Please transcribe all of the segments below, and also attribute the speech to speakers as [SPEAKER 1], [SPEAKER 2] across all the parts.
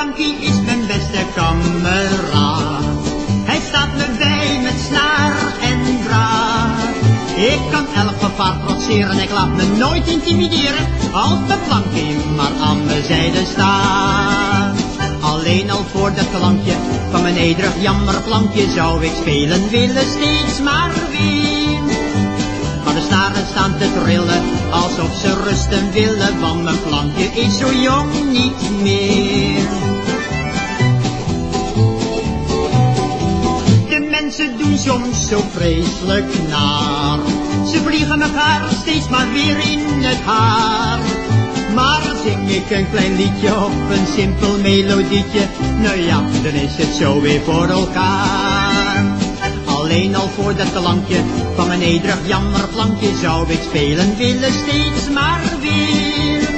[SPEAKER 1] Blankie is mijn beste kameraad. Hij staat me bij met snaar en draad. Ik kan elk gevaar trotseren, ik laat me nooit intimideren, als de Blankie maar aan mijn zijde staat. Alleen al voor dat klankje van mijn nederig jammerplankje zou ik spelen willen steeds maar weer. Maar de snaren staan te trillen, alsof ze rusten willen, want mijn plankje is zo jong niet meer. Soms zo vreselijk naar. Ze vliegen elkaar steeds maar weer in het haar. Maar zing ik een klein liedje op een simpel melodietje, nou ja, dan is het zo weer voor elkaar. Alleen al voor dat klankje van mijn nederig jammerplankje zou ik spelen willen steeds maar weer.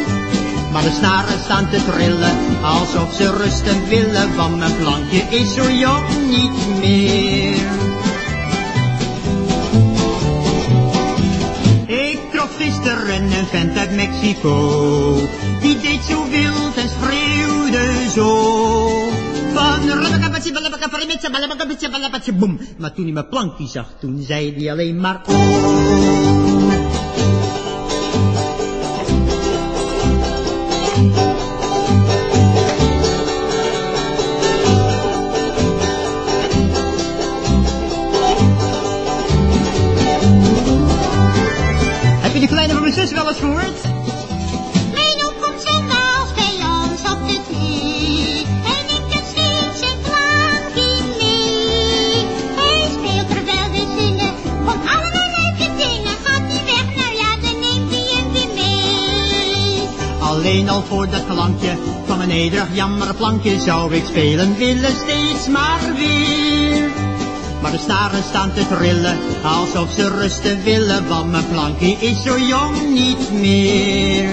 [SPEAKER 1] Maar de snaren staan te trillen, alsof ze rusten willen, want mijn plankje is zo jong niet meer. Gisteren een vent uit Mexico, die deed zo wild en schreeuwde zo. Van rubbekapatje, ballabakaparimitje, ballabakapatje, ballabakapatje, boem. Maar toen hij mijn plankje zag, toen zei hij alleen maar oh. Zus wel eens gehoord?
[SPEAKER 2] Mijn oom komt zondags bij ons op de thee. En ik heb steeds een plankje mee. Hij speelt geweldig zingen, van allerlei leuke dingen. Gaat hij weg, nou ja, dan neemt hij hem weer mee.
[SPEAKER 1] Alleen al voor dat klankje van mijn nederig jammerplankje zou ik spelen willen steeds maar weer. Maar de staren staan te trillen, alsof ze rusten willen, want mijn plankje is zo jong niet meer.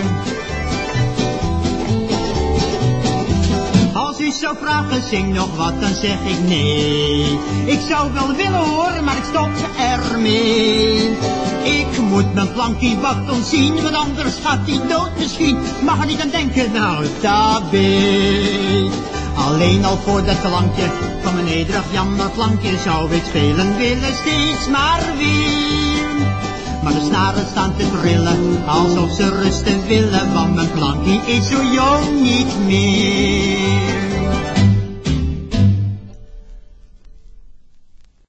[SPEAKER 1] Als u zou vragen, zing nog wat, dan zeg ik nee. Ik zou wel willen horen, maar ik stop ermee. Ik moet mijn plankje wat ontzien, want anders gaat hij dood misschien. Mag er niet aan denken, nou, tabé. Alleen al voor dat klankje van mijn nederig jammerplankje zou ik spelen willen steeds maar weer. Maar de snaren staan te trillen, alsof ze rusten willen, want mijn plankje is zo jong niet meer.